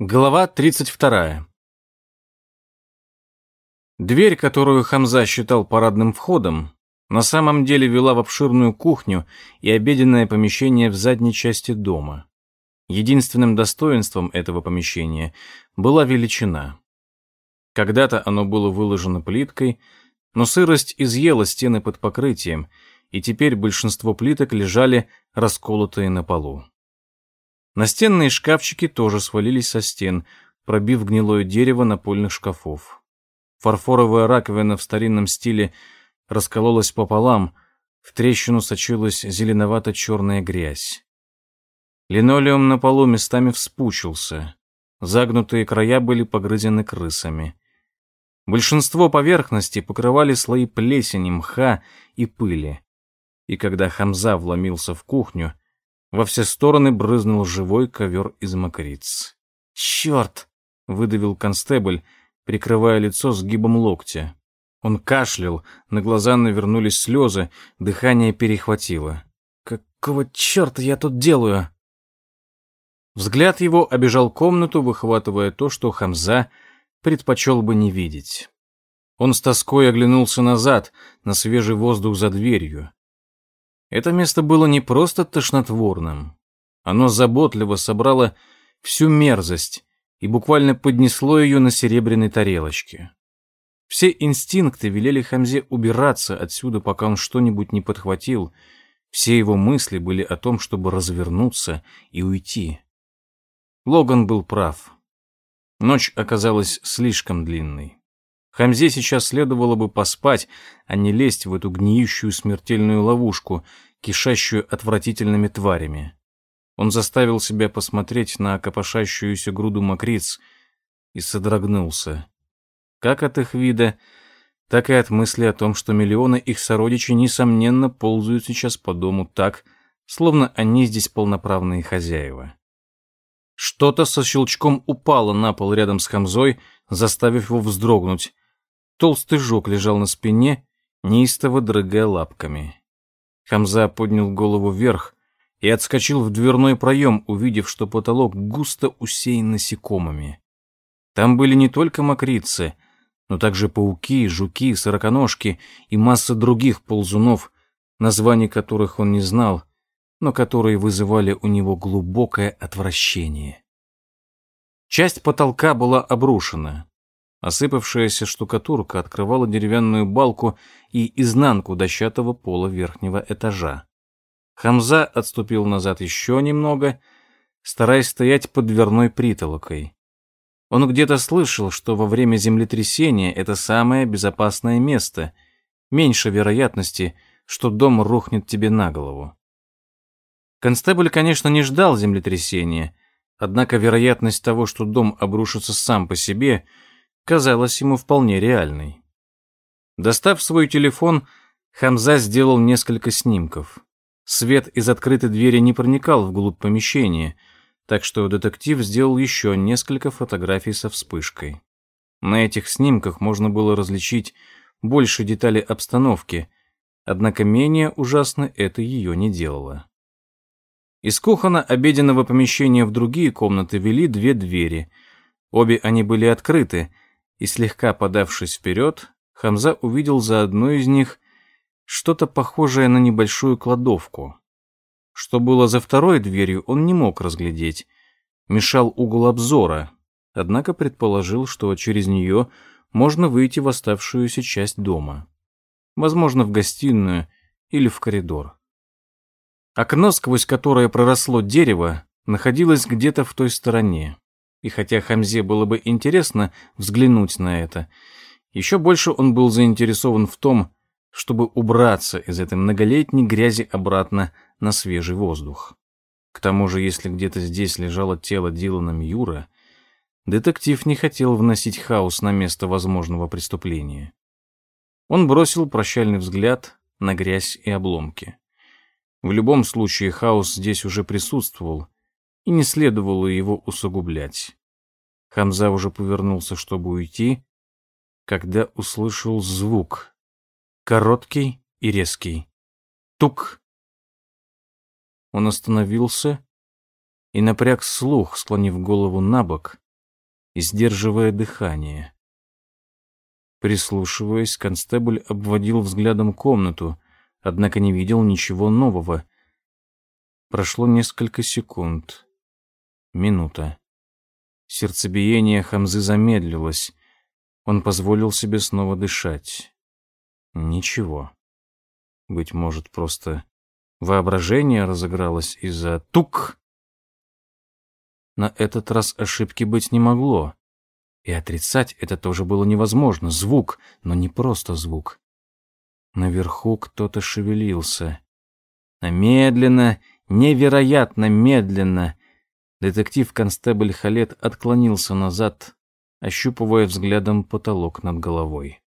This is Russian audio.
Глава 32. Дверь, которую Хамза считал парадным входом, на самом деле вела в обширную кухню и обеденное помещение в задней части дома. Единственным достоинством этого помещения была величина. Когда-то оно было выложено плиткой, но сырость изъела стены под покрытием, и теперь большинство плиток лежали расколотые на полу. Настенные шкафчики тоже свалились со стен, пробив гнилое дерево напольных шкафов. Фарфоровая раковина в старинном стиле раскололась пополам, в трещину сочилась зеленовато-черная грязь. Линолеум на полу местами вспучился. Загнутые края были погрызены крысами. Большинство поверхностей покрывали слои плесени, мха и пыли. И когда Хамза вломился в кухню, во все стороны брызнул живой ковер из мокриц. «Черт!» — выдавил констебль, прикрывая лицо сгибом локтя. Он кашлял, на глаза навернулись слезы, дыхание перехватило. «Какого черта я тут делаю?» Взгляд его обежал комнату, выхватывая то, что Хамза предпочел бы не видеть. Он с тоской оглянулся назад, на свежий воздух за дверью. Это место было не просто тошнотворным. Оно заботливо собрало всю мерзость и буквально поднесло ее на серебряной тарелочке. Все инстинкты велели Хамзе убираться отсюда, пока он что-нибудь не подхватил. Все его мысли были о том, чтобы развернуться и уйти. Логан был прав. Ночь оказалась слишком длинной. Хамзе сейчас следовало бы поспать, а не лезть в эту гниющую смертельную ловушку, кишащую отвратительными тварями. Он заставил себя посмотреть на копошащуюся груду мокриц и содрогнулся. Как от их вида, так и от мысли о том, что миллионы их сородичей, несомненно, ползают сейчас по дому так, словно они здесь полноправные хозяева. Что-то со щелчком упало на пол рядом с Хамзой, заставив его вздрогнуть. Толстый жук лежал на спине, неистово дрыгая лапками. Хамза поднял голову вверх и отскочил в дверной проем, увидев, что потолок густо усеян насекомыми. Там были не только мокрицы, но также пауки, жуки, сороконожки и масса других ползунов, названий которых он не знал, но которые вызывали у него глубокое отвращение. Часть потолка была обрушена. Осыпавшаяся штукатурка открывала деревянную балку и изнанку дощатого пола верхнего этажа. Хамза отступил назад еще немного, стараясь стоять под дверной притолокой. Он где-то слышал, что во время землетрясения это самое безопасное место, меньше вероятности, что дом рухнет тебе на голову. Констебль, конечно, не ждал землетрясения, однако вероятность того, что дом обрушится сам по себе – казалась ему вполне реальной. Достав свой телефон, Хамза сделал несколько снимков. Свет из открытой двери не проникал вглубь помещения, так что детектив сделал еще несколько фотографий со вспышкой. На этих снимках можно было различить больше деталей обстановки, однако менее ужасно это ее не делало. Из кухона обеденного помещения в другие комнаты вели две двери. Обе они были открыты, и слегка подавшись вперед, Хамза увидел за одной из них что-то похожее на небольшую кладовку. Что было за второй дверью, он не мог разглядеть. Мешал угол обзора, однако предположил, что через нее можно выйти в оставшуюся часть дома. Возможно, в гостиную или в коридор. Окно, сквозь которое проросло дерево, находилось где-то в той стороне. И хотя Хамзе было бы интересно взглянуть на это, еще больше он был заинтересован в том, чтобы убраться из этой многолетней грязи обратно на свежий воздух. К тому же, если где-то здесь лежало тело Дилана Мьюра, детектив не хотел вносить хаос на место возможного преступления. Он бросил прощальный взгляд на грязь и обломки. В любом случае хаос здесь уже присутствовал, и не следовало его усугублять. Хамза уже повернулся, чтобы уйти, когда услышал звук. Короткий и резкий. Тук. Он остановился и напряг слух, склонив голову на бок, и сдерживая дыхание. Прислушиваясь, констебль обводил взглядом комнату, однако не видел ничего нового. Прошло несколько секунд. Минута. Сердцебиение Хамзы замедлилось. Он позволил себе снова дышать. Ничего. Быть может, просто воображение разыгралось из-за тук. На этот раз ошибки быть не могло. И отрицать это тоже было невозможно. Звук, но не просто звук. Наверху кто-то шевелился. А медленно, невероятно медленно, детектив-констебль Халет отклонился назад, ощупывая взглядом потолок над головой.